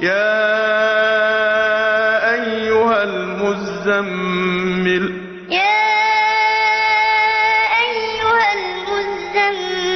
يا أيها المزمل يا أيها المزمل